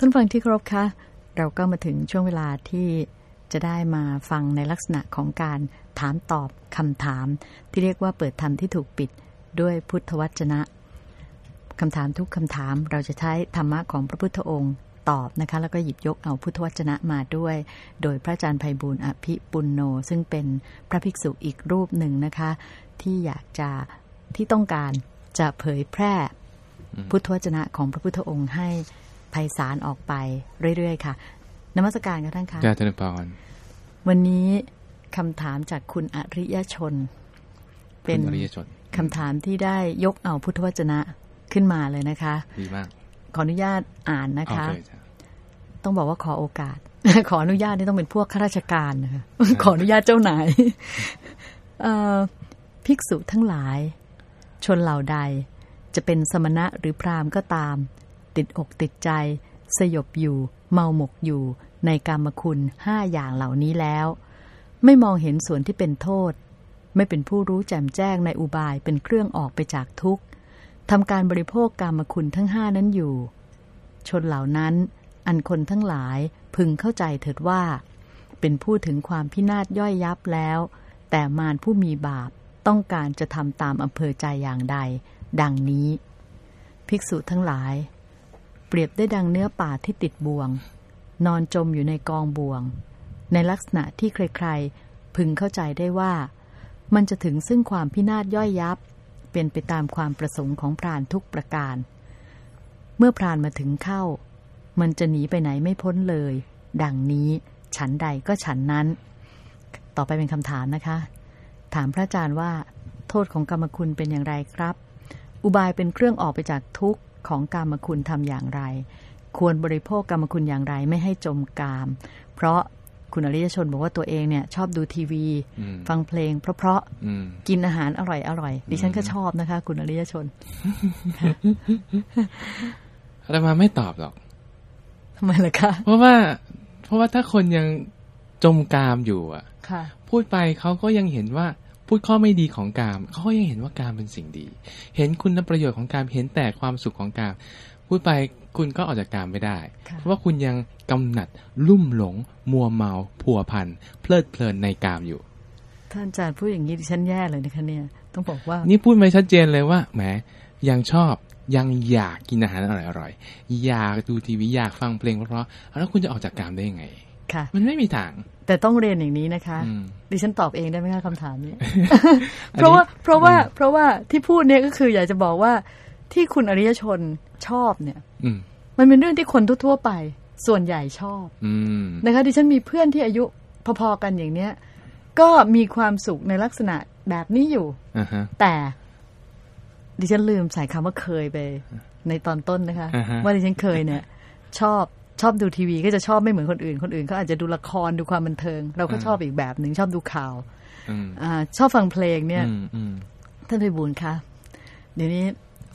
ท่านฟังที่เคารพคะ เราก็มาถึงช่วงเวลาที่จะได้มาฟังในลักษณะของการถามตอบคำถาม ที่เรียกว่าเปิดธรรมที่ถูกปิดด้วยพุทธวจนะคำถามทุกคำถามเราจะใช้ธรรมะของพระพุทธองค์ตอบนะคะแล้วก็หยิบยกเอาพุทธวจนะมาด้วย โดยพระอาจารย์ไพบูลย์อภิปุณโน ซึ่งเป็นพระภิกษุอีกรูปหนึ่งนะคะ ที่อยากจะที่ต้องการจะเผยแพร่พุทธวจนะของพระพุทธองค์ให้ ไพศาลออกไปเรื่อยๆ ค่ะนมัสการกันท่านคะเจ้าธนพรวันนี้คำถามจากคุณอริยชน เป็นคุณอริยชนคำถามที่ได้ยกเอาพุทธวจนะขึ้นมาเลยนะคะดีมาก ขออนุญาตอ่านนะคะเอาเลยจ้ะต้องบอกว่าขอโอกาส ขออนุญาตนี่ต้องเป็นพวกข้าราชการนะคะขออนุญาตเจ้านายเอ่อภิกษุทั้งหลาย ชนเหล่าใดจะเป็นสมณะหรือพราหมณ์ก็ตาม ติดอกติดใจ สยบอยู่ เมาหมกอยู่ ในกรรมคุณห้าอย่างเหล่านี้แล้ว ไม่มองเห็นส่วนที่เป็นโทษ ไม่เป็นผู้รู้แจ่มแจ้งในอุบายเป็นเครื่องออกไปจากทุกข์ทำการบริโภคกรรมคุณทั้งห้านั้นอยู่ ชนเหล่านั้น อันคนทั้งหลายพึงเข้าใจเถิดว่า เป็นผู้ถึงความพินาศย่อยยับแล้ว แต่มารผู้มีบาปต้องการจะทำตามอำเภอใจอย่างใด ดังนี้ ภิกษุทั้งหลาย เปรียบได้ดังเนื้อป่าที่ติดบ่วง นอนจมอยู่ในกองบ่วง ในลักษณะที่ใครๆ พึงเข้าใจได้ว่า มันจะถึงซึ่งความพินาศย่อยยับ เป็นไปตามความประสงค์ของพรานทุกประการ เมื่อพรานมาถึงเข้า มันจะหนีไปไหนไม่พ้นเลย ดังนี้ฉันใดก็ฉันนั้น ต่อไปเป็นคำถามนะคะ ถามพระอาจารย์ว่า โทษของกรรมคุณเป็นอย่างไรครับ อุบายเป็นเครื่องออกไปจากทุกข์ ของกรรมคุณทำอย่างไร ควรบริโภคกรรมคุณอย่างไรไม่ให้จมกาม เพราะคุณอริยชนบอกว่าตัวเองเนี่ย ชอบดูทีวีอืมฟังเพลง เพราะอืมๆกินอาหารอร่อยอร่อยดิฉันก็ชอบนะคะ คุณอริยชนอาตมาไม่ตอบหรอกทำไมล่ะคะเพราะว่า เพราะว่าถ้าคนยังจมกามอยู่ อะ ค่ะ พูดไปเขาก็ยังเห็นว่า พูดข้อไม่ดีของกามเขาก็ยังเห็นว่ากามเป็นสิ่งดี เห็นคุณประโยชน์ของกามเห็นแต่ความสุขของกาม พูดไปคุณก็ออกจากกามไม่ได้ค่ะเพราะว่าคุณยังกำหนัดลุ่มหลง มัวเมาผัวพันเพลิดเพลินในกามอยู่ ท่านอาจารย์พูดอย่างนี้ดิฉันแย่เลยนะคะเนี่ยต้องบอกว่า นี่พูดไม่ชัดเจนเลยว่าแหมยังชอบยังอยากกินอาหารอร่อยๆอยากดูทีวีอยากฟังเพลงเพราะๆแล้วคุณจะออกจากกามได้ยังไง ค่ะ มันไม่มีทาง แต่ต้องเรียนอย่างนี้นะคะอืมดิฉันตอบเองได้ไหมคะคำถามนี้อันนี้เพราะว่าเพราะว่าอืมเพราะว่าที่พูดเนี่ยก็คืออยากจะบอกว่าที่คุณอริยชนชอบเนี่ยอืมมันเป็นเรื่องที่คนทั่วๆไป ส่วนใหญ่ชอบอืมนะคะดิฉันมีเพื่อนที่อายุพอๆกันอย่างเนี้ย ก็มีความสุขในลักษณะแบบนี้อยู่อ่าฮะแต่ดิฉันลืมใส่คำว่าเคยไป ในตอนต้นนะคะอ่าฮะว่าดิฉันเคยเนี่ย ชอบ ชอบดูทีวีก็จะชอบไม่เหมือนคนอื่น คนอื่นเขาอาจจะดูละครดูความบันเทิง เราก็ชอบอีกแบบหนึ่งชอบดูข่าวอืมอาชอบฟังเพลงเนี่ยอืมอืมท่านไพบูลย์คะเดี๋ยวนี้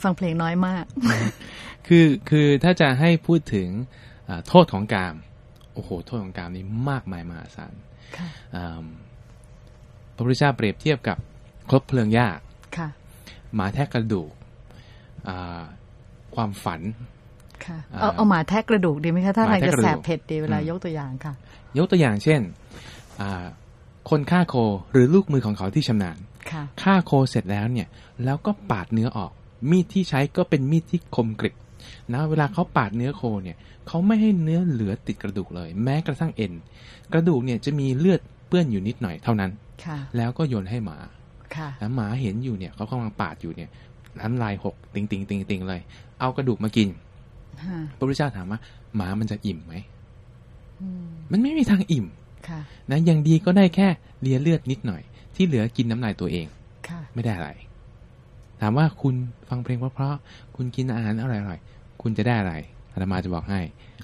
ฟังเพลงน้อยมาก คือคือถ้าจะให้พูดถึงอ่าโทษของกาม โอ้โห โทษของกามนี่มากมายมหาศาลค่ะอ่าพระพุทธเจ้าเปรียบเทียบกับครบเพลิงหญ้าค่ะหมาแทะกระดูกอ่าความฝัน ค่ะอ่าเอาเอาหมาแทะกระดูกดีไหมคะถ้าหทามาแทะจะกระดูกแสบเผ็ดดีเวลาอืมยกตัวอย่างค่ะ ยกตัวอย่างเช่นอ่าคนฆ่าโคหรือลูกมือของเขาที่ชำนาญค่ะฆ่าโคเสร็จแล้วเนี่ย แล้วก็ปาดเนื้อออก มีดที่ใช้ก็เป็นมีดที่คมกริบนะเวลาเขาปาดเนื้อโคเนี่ยเขาไม่ให้เนื้อเหลือติดกระดูกเลย แม้กระทั่งเอ็น กระดูกเนี่ยจะมีเลือดเปื้อนอยู่นิดหน่อยเท่านั้นค่ะแล้วก็โยนให้หมาค่ะแล้วหมาเห็นอยู่เนี่ยเขากำลังปาดอยู่เนี่ยน้ำลายหกติงติงติงติงเลย เอากระดูกมากินฮะ พระพุทธเจ้าถามว่าหมามันจะอิ่มไหมอืมมันไม่มีทางอิ่มค่ะนะอย่างดีก็ได้แค่เลียเลือดนิดหน่อย ที่เหลือกินน้ำลายตัวเองค่ะไม่ได้อะไร ถามว่าคุณฟังเพลงเพราะๆคุณกินอาหารอร่อยๆคุณจะได้อะไรอาตมาจะบอกให้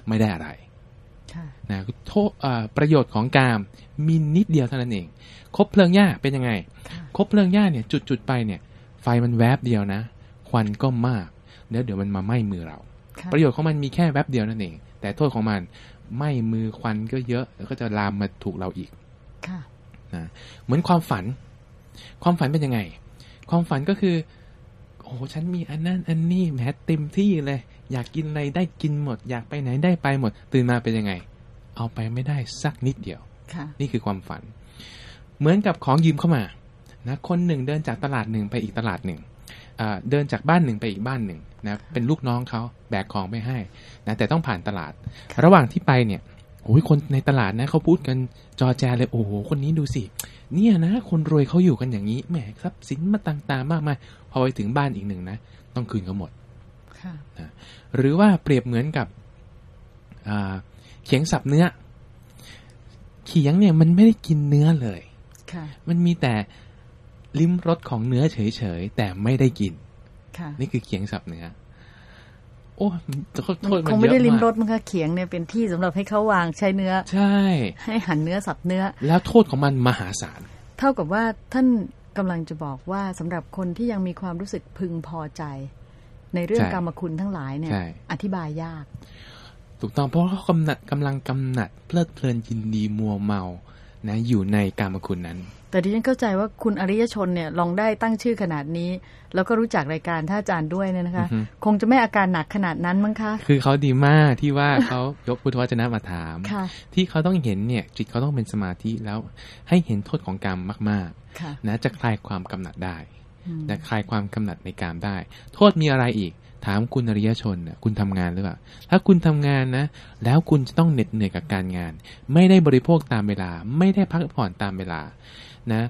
ไม่ได้อะไรค่ะนะโทษเอ่อประโยชน์ของกามมีนิดเดียวเท่านั้นเอง คบเพลิงหญ้าเป็นยังไงค่ะคบเพลิงหญ้าเนี่ยจุดจุดๆไปเนี่ย ไฟมันแวบเดียวนะ ควันก็มาก เดี๋ยวเดี๋ยวมันมาไหม้มือเราค่ะ ประโยชน์ของมันมีแค่แวบเดียวนั่นเอง แต่โทษของมันไหม้มือควันก็เยอะ แล้วก็จะลามมาถูกเราอีกค่ะนะเหมือนความฝัน ความฝันเป็นยังไง ความฝันก็คือ โอ้โหฉันมีอันนั้นอันนี้แหมเต็มที่เลย อยากกินอะไรได้กินหมด อยากไปไหนได้ไปหมด ตื่นมาเป็นยังไง เอาไปไม่ได้สักนิดเดียวค่ะนี่คือความฝัน เหมือนกับของยืมเข้ามานะคนหนึ่งเดินจากตลาดหนึ่งไปอีกตลาดหนึ่งอ่า เดินจากบ้านหนึ่งไปอีกบ้านหนึ่งนะเป็นลูกน้องเขาแบกของไม่ให้นะแต่ต้องผ่านตลาด ระหว่างที่ไปเนี่ยโอ้ยคนในตลาดนะเขาพูดกันจอแจเลยโอ้โหคนนี้ดูสิ เนี่ยนะ คนรวยเขาอยู่กันอย่างนี้แหมทรัพย์สินมาต่างๆ มากมายพอไปถึงบ้านอีกหนึ่งนะต้องคืนเขาหมดค่ะหรือว่าเปรียบเหมือนกับอ่าเขียงสับเนื้อเขียงเนี่ยมันไม่ได้กินเนื้อเลยค่ะมันมีแต่ ลิ้มรสของเนื้อเฉยๆแต่ไม่ได้กินค่ะนี่คือเขียงสับเนื้อโอ้โทษโทษคมันงเยไม่อะได้ริมรมาสกมั้งคะเขียงเนี่ยเป็นที่สำหรับให้เขาวางใช้เนื้อ ใช่ ให้หั่นเนื้อสับเนื้อ แล้วโทษของมันมหาศาลเท่ากับว่าท่านกำลังจะบอกว่าสำหรับคนที่ยังมีความรู้สึกพึงพอใจ ในเรื่องใช่กรรมคุณทั้งหลายเนี่ยใช่อธิบายยาก ถูกต้องเพราะเขากำหนัดกำลังกำหนัดเพลิดเพลินยินดีมัวเมา นะอยู่ในกามคุณนั้น แต่ดิฉันเข้าใจว่าคุณอริยชนเนี่ยลองได้ตั้งชื่อขนาดนี้ แล้วก็รู้จักรายการท่านอาจารย์ด้วยเนี่ยนะคะอือฮึคงจะไม่อาการหนักขนาดนั้นมั้งคะ คือเขาดีมากที่ว่าเขายกพุทธวจนะมาถามค่ะที่เขาต้องเห็นเนี่ยจิตเขาต้องเป็นสมาธิแล้วให้เห็นโทษของกรรมมากค่ะๆนะจะคลายความกำหนัดได้อืมนะคลายความกำหนัดในกรรมได้ โทษมีอะไรอีก ถามคุณอริยชนน่ะคุณทำงานหรือเปล่า ถ้าคุณทำงานนะ แล้วคุณจะต้องเหน็ดเหนื่อยกับการงาน ไม่ได้บริโภคตามเวลา ไม่ได้พักผ่อนตามเวลา นะ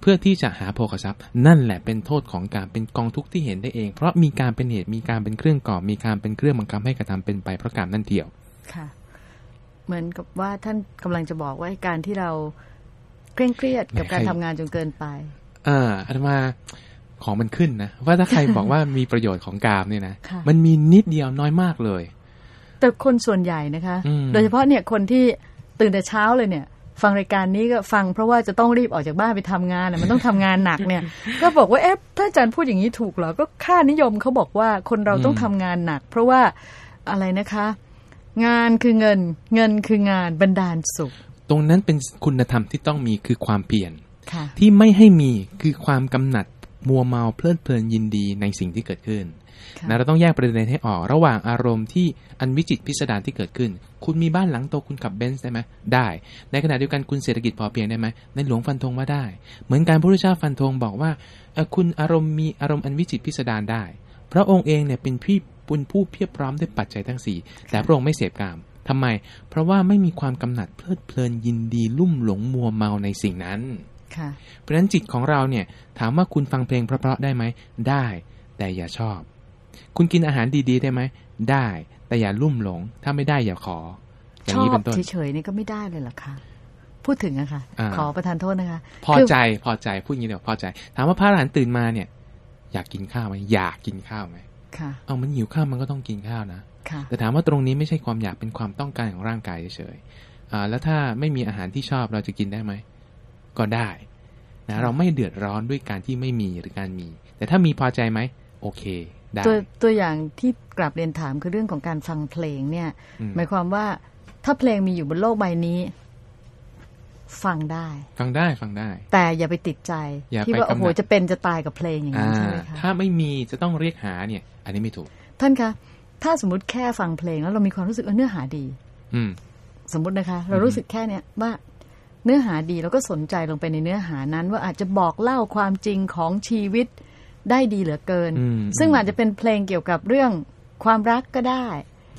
เพื่อที่จะหาโภคทรัพย์ นั่นแหละเป็นโทษของการเป็นกองทุกข์ที่เห็นได้เอง เพราะมีการเป็นเหตุ มีการเป็นเครื่องก่อ มีการเป็นเครื่องบังคับให้กระทำเป็นไปเพราะกรรมนั่นเดียว ค่ะ เหมือนกับว่าท่านกำลังจะบอกว่าการที่เราเคร่งเครียดกับไม่การให้ทำงานจนเกินไป อ่าอาตมา ของมันขึ้นนะว่าถ้าใครบอกว่ามีประโยชน์ของกามเนี่ยนะค่ะมันมีนิดเดียวน้อยมากเลย แต่คนส่วนใหญ่นะคะอืมโดยเฉพาะเนี่ยคนที่ตื่นแต่เช้าเลยเนี่ย ฟังรายการนี้ก็ฟังเพราะว่าจะต้องรีบออกจากบ้านไปทำงานน่ะมันต้องทำงานหนักเนี่ย ก็บอกว่าเอ๊ะถ้าอาจารย์พูดอย่างนี้ถูกเหรอก็ค่านิยมเขาบอกว่าคนเราต้องทำงานหนัก เพราะว่าอะไรนะคะ งานคือเงินเงินคืองานบันดาลสุข ตรงนั้นเป็นคุณธรรมที่ต้องมีคือความเปลี่ยนค่ะที่ไม่ให้มีคือความกำหนัด มัวเมาเพลิดเพลินยินดีในสิ่งที่เกิดขึ้นค่ะนะเราต้องแยกประเด็นให้ออกระหว่างอารมณ์ที่อันวิจิตรพิสดารที่เกิดขึ้น คุณมีบ้านหลังโตคุณขับเบนซ์ได้ไหมได้ ในขณะเดียวกันคุณเศรษฐกิจพอเพียงได้ไหมในหลวงฟันธงว่าได้ เหมือนการพระพุทธเจ้าฟันธงบอกว่าเอ่อคุณอารมณ์มีอารมณ์อันวิจิตรพิสดารได้ พระองค์เองเนี่ยเป็นพี่ปุณผู้เพียบพร้อมด้วยปัจจัยทั้งสี่แต่พระองค์ไม่เสพกามทำไม เพราะว่าไม่มีความกำหนัดเพลิดเพลินยินดีลุ่มหลงมัวเมาในสิ่งนั้นค่ะ เพราะฉะนั้นจิตของเราเนี่ยถามว่าคุณฟังเพลงเพราะๆได้ไหมได้ แต่อย่าชอบ คุณกินอาหารดีๆ ได้ไหมได้ แต่อย่าลุ่มหลง ถ้าไม่ได้อย่าขออย่าชงอนี้บเป็นต้นเฉยๆนี่ก็ไม่ได้เลยเหรอคะพูดถึงอะค่ะอ่าขอประทานโทษนะคะพอคือใจพอใจพูดอย่างนี้เดี๋ยวพอใจ ถามว่าพระอรหันต์ตื่นมาเนี่ย อยากกินข้าวไหมอยากกินข้าวไหมค่ะเอามันหิวข้าวมันก็ต้องกินข้าวนะค่ะแต่ถามว่าตรงนี้ไม่ใช่ความอยากเป็นความต้องการของร่างกายเฉยๆอ่าแล้วถ้าไม่มีอาหารที่ชอบเราจะกินได้ไหม ก็ได้นะเราไม่เดือดร้อนด้วยการที่ไม่มีหรือการมี แต่ถ้ามีพอใจไหมโอเคได้ตัวตัวอย่างที่กลับเรียนถามคือเรื่องของการฟังเพลงเนี่ยอืมหมายความว่าถ้าเพลงมีอยู่บนโลกใบนี้ ฟังได้ ฟังได้ฟังได้ แต่อย่าไปติดใจอย่าที่ไปว่าโอ้โหกำหนัดจะเป็นจะตายกับเพลงอย่างอ่านั้นใช่ไหมคะถ้าไม่มีจะต้องเรียกหาเนี่ย อันนี้ไม่ถูก ท่านคะถ้าสมมติแค่ฟังเพลงแล้วเรามีความรู้สึกว่าเนื้อหาดี อืมสมมตินะคะ เรารู้สึกแค่เนี้ยว่า เนื้อหาดีแล้วก็สนใจลงไปในเนื้อหานั้น ว่าอาจจะบอกเล่าความจริงของชีวิตได้ดีเหลือเกินอืมซึ่งอาจจะเป็นเพลงเกี่ยวกับเรื่องความรักก็ได้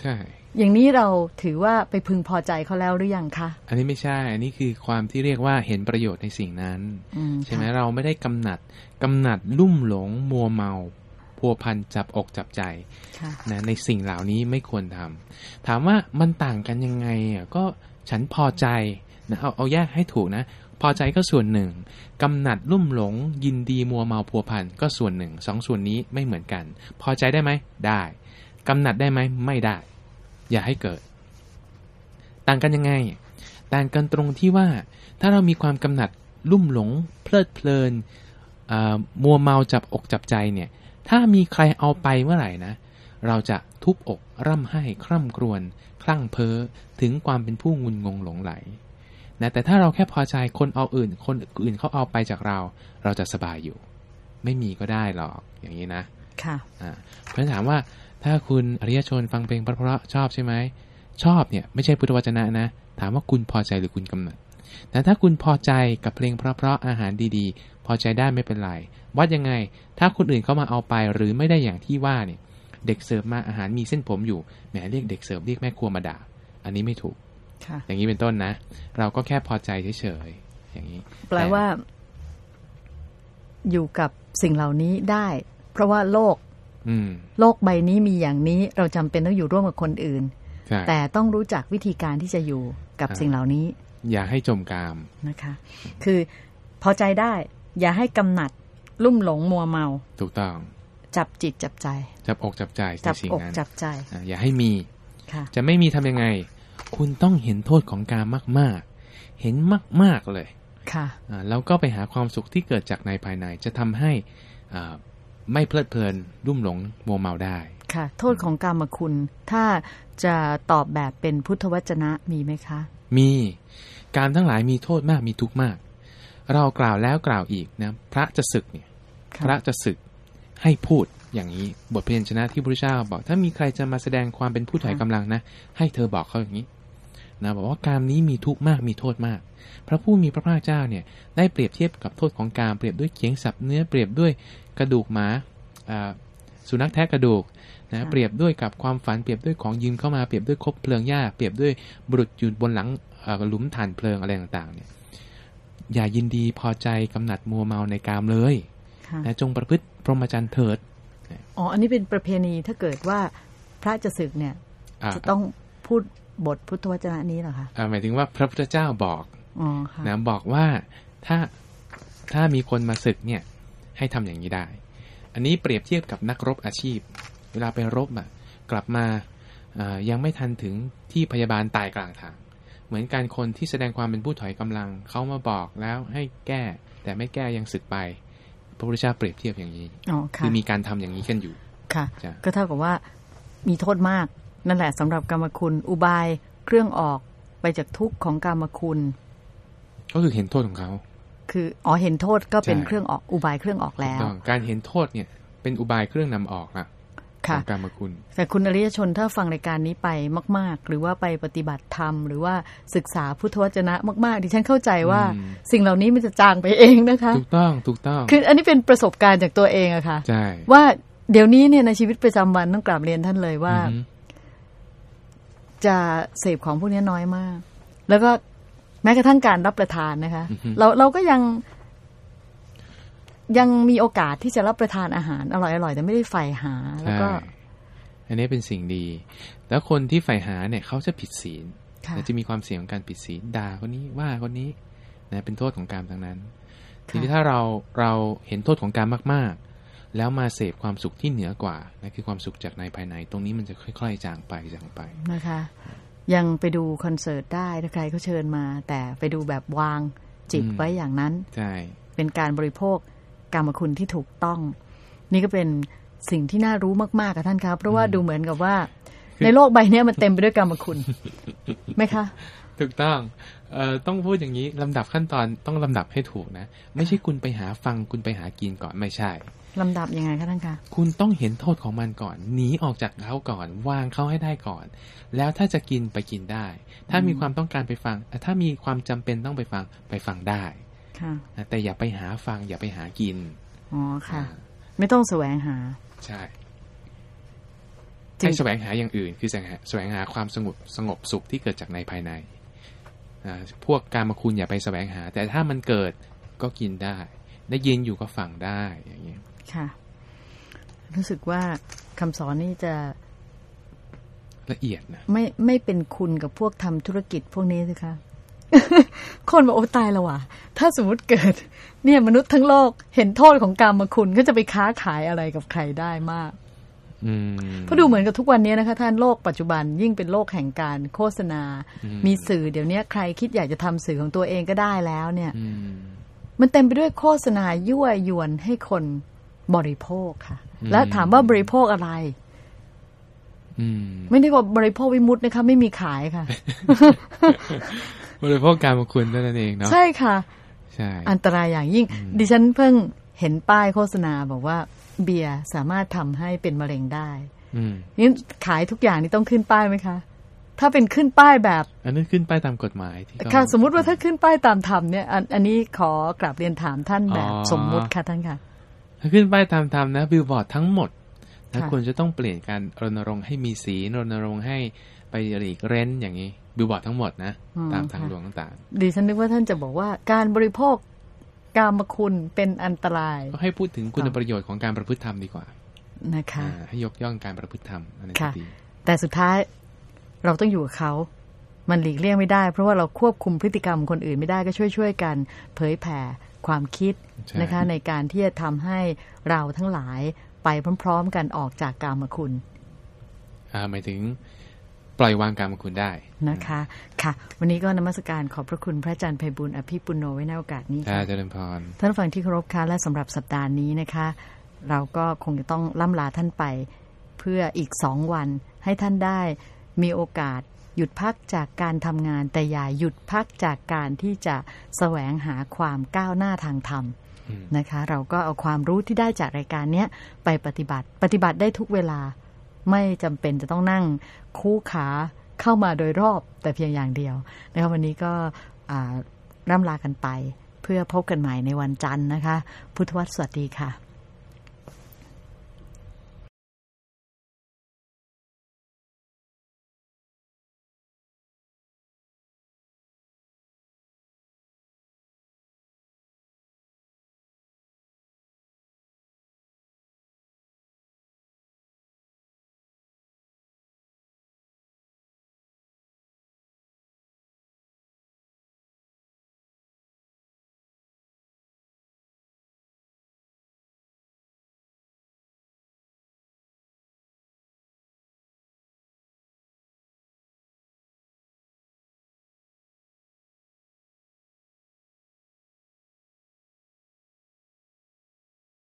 ใช่ อย่างนี้เราถือว่าไปพึงพอใจเขาแล้วหรือยังคะ อันนี้ไม่ใช่ อันนี้คือความที่เรียกว่าเห็นประโยชน์ในสิ่งนั้นอืมใช่ไหมค่ะเราไม่ได้กำหนัดกำหนัดลุ่มหลงมัวเมาพัวพันจับอกจับใจค่ะนะในสิ่งเหล่านี้ไม่ควรทำถามว่ามันต่างกันยังไงอะก็ฉันพอใจ นะเอาเอาแยกให้ถูกนะ พอใจก็ส่วนหนึ่งกำหนัดลุ่มหลง ยินดีมัวเมาพัวพันก็ส่วนหนึ่งสองส่วนนี้ไม่เหมือนกัน พอใจได้ไหมได้กำหนัดได้ไหมไม่ได้ อย่าให้เกิด ต่างกันยังไง ต่างกันตรงที่ว่า ถ้าเรามีความกำหนัดลุ่มหลง เพลิดเพลินมัวเมาจับอกจับใจเนี่ย ถ้ามีใครเอาไปเมื่อไหร่นะ เราจะทุบอกร่ำไห้คร่ำครวญคลั่งเพ้อถึงความเป็นผู้งุนงงหลงไหล นะแต่ถ้าเราแค่พอใจคนเอาอื่น คนอื่นเขาเอาไปจากเรา เราจะสบายอยู่ ไม่มีก็ได้หรอกอย่างนี้นะค่ะอ่าเพราะฉะนั้นถามว่าถ้าคุณอริยชนฟังเพลงเพราะๆชอบใช่ไหมชอบเนี่ยไม่ใช่พุทธวจนะนะ ถามว่าคุณพอใจหรือคุณกำหนัดแต่ถ้าคุณพอใจกับเพลงเพราะๆอาหารดีๆ พอใจได้ไม่เป็นไรวัดยังไง ถ้าคนอื่นเขามาเอาไปหรือไม่ได้อย่างที่ว่าเนี่ย เด็กเสิร์ฟมาอาหารมีเส้นผมอยู่แหมเรียกเด็กเสิร์ฟเรียกแม่ครัวมาด่าอันนี้ไม่ถูกค่ะ อย่างนี้เป็นต้นนะ เราก็แค่พอใจเฉยๆอย่างนี้ แปลว่า อยู่กับสิ่งเหล่านี้ได้ เพราะว่าโลกอืมโลกใบนี้มีอย่างนี้ เราจำเป็นต้องอยู่ร่วมกับคนอื่นใช่แต่ต้องรู้จักวิธีการที่จะอยู่กับอ่าสิ่งเหล่านี้ อย่าให้จมกามนะคะ คือพอใจได้ อย่าให้กำหนัด ลุ่มหลงมัวเมา ถูกต้อง จับจิตจับใจ จับอกจับใจในจับสิ่งอกนั้นจับใจอะอย่าให้มีค่ะจะไม่มีทำยังไง คุณต้องเห็นโทษของการมาก ๆ เห็นมาก ๆ เลย ค่ะอ่าแล้วก็ไปหาความสุขที่เกิดจากในภายใน จะทำให้อ่าไม่เพลิดเพลินรุ่มหลงมัวเมาได้ ค่ะ โทษของกรรมคุณ ถ้าจะตอบแบบเป็นพุทธวจนะมีไหมคะ มีการทั้งหลายมีโทษมากมีทุกข์มาก เรากล่าวแล้วกล่าวอีกนะพระจะศึกเนี่ยค่ะพระจะศึกให้พูดอย่างนี้บทเพลงชนะที่พระเจ้าบอก ถ้ามีใครจะมาแสดงความเป็นผู้ถ่ายกำลังนะ ให้เธอบอกเขาอย่างนี้ นะบอกว่าการนี้มีทุกข์มากมีโทษมาก พระผู้มีพระภาคเจ้าเนี่ยได้เปรียบเทียบกับโทษของการเปรียบด้วยเขียงสับเนื้อเปรียบด้วยกระดูกหมาอ่าสุนัขแทะกระดูกนะเปรียบด้วยกับความฝันเปรียบด้วยของยืมเข้ามาเปรียบด้วยคบเพลิงหญ้าเปรียบด้วยบุรุษอยู่บนหลังเอ่อหลุมถ่านเพลิงอะไรต่างๆเนี่ยอย่ายินดีพอใจกำหนัดมัวเมาในกามเลยค่ะนะจงประพฤติพรหมจรรย์เถิดอ๋ออันนี้เป็นประเพณีถ้าเกิดว่าพระจะศึกเนี่ยอ่าจะต้องพูด บทพุทธวจนะนี้เหรอคะอ่าหมายถึงว่าพระพุทธเจ้าบอกอ๋อค่ะนะบอกว่าถ้าถ้ามีคนมาศึกเนี่ยให้ทำอย่างนี้ได้ อันนี้เปรียบเทียบกับนักรบอาชีพ เวลาไปรบอะกลับมาอ่ายังไม่ทันถึงที่พยาบาลตายกลางทาง เหมือนการคนที่แสดงความเป็นผู้ถอยกำลังเขามาบอกแล้วให้แก้ แต่ไม่แก้ยังศึกไป พระพุทธเจ้าเปรียบเทียบอย่างนี้อ๋อคืค่ะอมีการทำอย่างนี้กันอยู่ค่ะจ้ะก็เท่ากับว่ามีโทษมาก นั่นแหละสำหรับกรรมคุณ อุบายเครื่องออกไปจากทุกข์ของกรรมคุณ ก็คือเห็นโทษของเขา คืออ๋อเห็นโทษก็เป็นใช่เครื่องออกอุบายเครื่องออกแล้วถูกต้องการเห็นโทษเนี่ย เป็นอุบายเครื่องนำออกละขค่ะองการมาคุณ แต่คุณอริยชนถ้าฟังรายการนี้ไปมาก ๆ หรือว่าไปปฏิบัติธรรม หรือว่าศึกษาพุทธวจนะมาก ๆ ดิฉันเข้าใจว่าอืมสิ่งเหล่านี้มันจะจางไปเองนะคะ ถูกต้องถูกต้อง คืออันนี้เป็นประสบการณ์จากตัวเองอะค่ะใช่ว่าเดี๋ยวนี้เนี่ยในชีวิตประจำวันต้องกราบเรียนท่านเลยว่าอือฮึ จะเสพของพวกนี้น้อยมาก แล้วก็แม้กระทั่งการรับประทานนะคะ เราเราก็ยังยังมีโอกาสที่จะรับประทานอาหารอร่อยๆแต่ไม่ได้ใฝ่หาแล้วก็ใช่อันนี้เป็นสิ่งดี แล้วคนที่ใฝ่หาเนี่ยเขาจะผิดศีลค่ะและจะมีความเสี่ยงของการผิดศีลด่าคนนี้ว่าคนนี้นะเป็นโทษของการทั้งนั้นค่ะทีนี้ถ้าเราเราเห็นโทษของการมากๆ แล้วมาเสพความสุขที่เหนือกว่านะคือความสุขจากในภายใน ตรงนี้มันจะค่อย ๆ จางไปจางไปนะคะ ยังไปดูคอนเสิร์ตได้ถ้าใครเขาเชิญมา แต่ไปดูแบบวางจิตอืมไว้อย่างนั้นใช่เป็นการบริโภคกรรมคุณที่ถูกต้อง นี่ก็เป็นสิ่งที่น่ารู้มากๆค่ะท่านครับ เพราะว่าดูเหมือนกับว่า ในโลกใบเนี้ยมันเต็มไปด้วยกรรมคุณไหมคะ ถูกต้องเอ่อต้องพูดอย่างนี้ลำดับขั้นตอนต้องลำดับให้ถูกนะ ไม่ใช่คุณไปหาฟังคุณไปหากินก่อนไม่ใช่ลำดับยังไงคะท่านคะคุณต้องเห็นโทษของมันก่อนหนีออกจากเขาก่อน วางเขาให้ได้ก่อน แล้วถ้าจะกินไปกินได้ ถ้ามีความต้องการไปฟังอะถ้ามีความจำเป็นต้องไปฟังไปฟังได้ค่ะนะแต่อย่าไปหาฟัง อย่าไปหากินอ๋อค่ะ ไม่ต้องแสวงหา ใช่จริงให้แสวงหาอย่างอื่น คือแสวงหาแสวงหาความสงบสงบสุขที่เกิดจากในภายในอ่า พวกการมาคุณอย่าไปแสวงหา แต่ถ้ามันเกิดก็กินได้ ได้ยินอยู่ก็ฟังได้อย่างเงี้ยค่ะ รู้สึกว่าคำสอนนี่จะละเอียดนะไม่ไม่เป็นคุณกับพวกทำธุรกิจพวกนี้สิคะคนบอกโอ้ตายแล้วว่ะ ถ้าสมมติเกิด เนี่ยมนุษย์ทั้งโลกเห็นโทษของกรรมคุณก็จะไปค้าขายอะไรกับใครได้มากอืม เพราะดูเหมือนกับทุกวันนี้นะคะท่านโลกปัจจุบันยิ่งเป็นโลกแห่งการโฆษณาอืมมีสื่อเดี๋ยวนี้ใครคิดอยากจะทำสื่อของตัวเองก็ได้แล้วเนี่ยอืมมันเต็มไปด้วยโฆษณายั่วยวนให้คนบริโภคค่ะอืมและถามว่าบริโภคอะไรอืมไม่ได้ว่าบริโภควิมุตต์นะคะ ไม่มีขายค่ะ บริโภคการมาคุณเท่านั้นเองเนาะใช่ค่ะ ใช่ อันตรายอย่างยิ่ง ดิฉันเพิ่งเห็นป้ายโฆษณาบอกว่า เบียร์สามารถทำให้เป็นมะเร็งได้อืมนี่ขายทุกอย่างนี่ต้องขึ้นป้ายไหมคะ ถ้าเป็นขึ้นป้ายแบบ อันนั้นขึ้นไปตามกฎหมายที่เขาค่ะสมมุติว่าถ้าขึ้นป้ายตามธรรมเนี่ยอันอันนี้ขอกลับเรียนถามท่านแบบอ๋อสมมุติค่ะท่านค่ะ ถ้าขึ้นไปตามทำนะบิลบอร์ดทั้งหมดนะค่ะควรจะต้องเปลี่ยนการรณรงค์ให้มีสีรณรงค์ให้ไปหลีกเร้นอย่างนี้บิลบอร์ดทั้งหมดนะอืมตามทางค่ะหลวงต่างดิฉันนึกว่าท่านจะบอกว่าการบริโภค กามคุณเป็นอันตรายๆก็ให้พูดถึงคุณประโยชน์ของการประพฤติธรรมดีกว่า นะคะอ่าให้ยกย่องการประพฤติธรรมอันนี้ค่ะจะดีแต่สุดท้ายเราต้องอยู่กับเขา มันหลีกเลี่ยงไม่ได้ เพราะว่าเราควบคุมพฤติกรรมคนอื่นไม่ได้ก็ช่วยช่วยๆกัน เผยแผ่ความคิดใช่นะคะ ในการที่จะทำให้เราทั้งหลายไปพร้อม ๆ กันออกจากกามคุณอ่าหมายถึง ปล่อยวางการมคุณได้นะคะ ค่ะ วันนี้ก็นมัสการขอบพระคุณพระอาจารย์ไพบุญอภิปุโนไว้ในโอกาสนี้ถ้าค่ะเจริญพรท่านผู้ฟังที่เคารพค่ะและสำหรับสัปดาห์นี้นะคะ เราก็คงจะต้องล่ำลาท่านไป เพื่ออีกสองวันให้ท่านได้มีโอกาสหยุดพักจากการทำงานแต่อย่าหยุดพักจากการที่จะแสวงหาความก้าวหน้าทางธรรมอืมนะคะ เราก็เอาความรู้ที่ได้จากรายการเนี้ยไปปฏิบัติ ปฏิบัติได้ทุกเวลา ไม่จำเป็นจะต้องนั่งคู่ขาเข้ามาโดยรอบแต่เพียงอย่างเดียวนะคะวันนี้ก็ร่ำลากันไป เพื่อพบกันใหม่ในวันจันทร์นะคะ พุทธวัตรสวัสดีค่ะ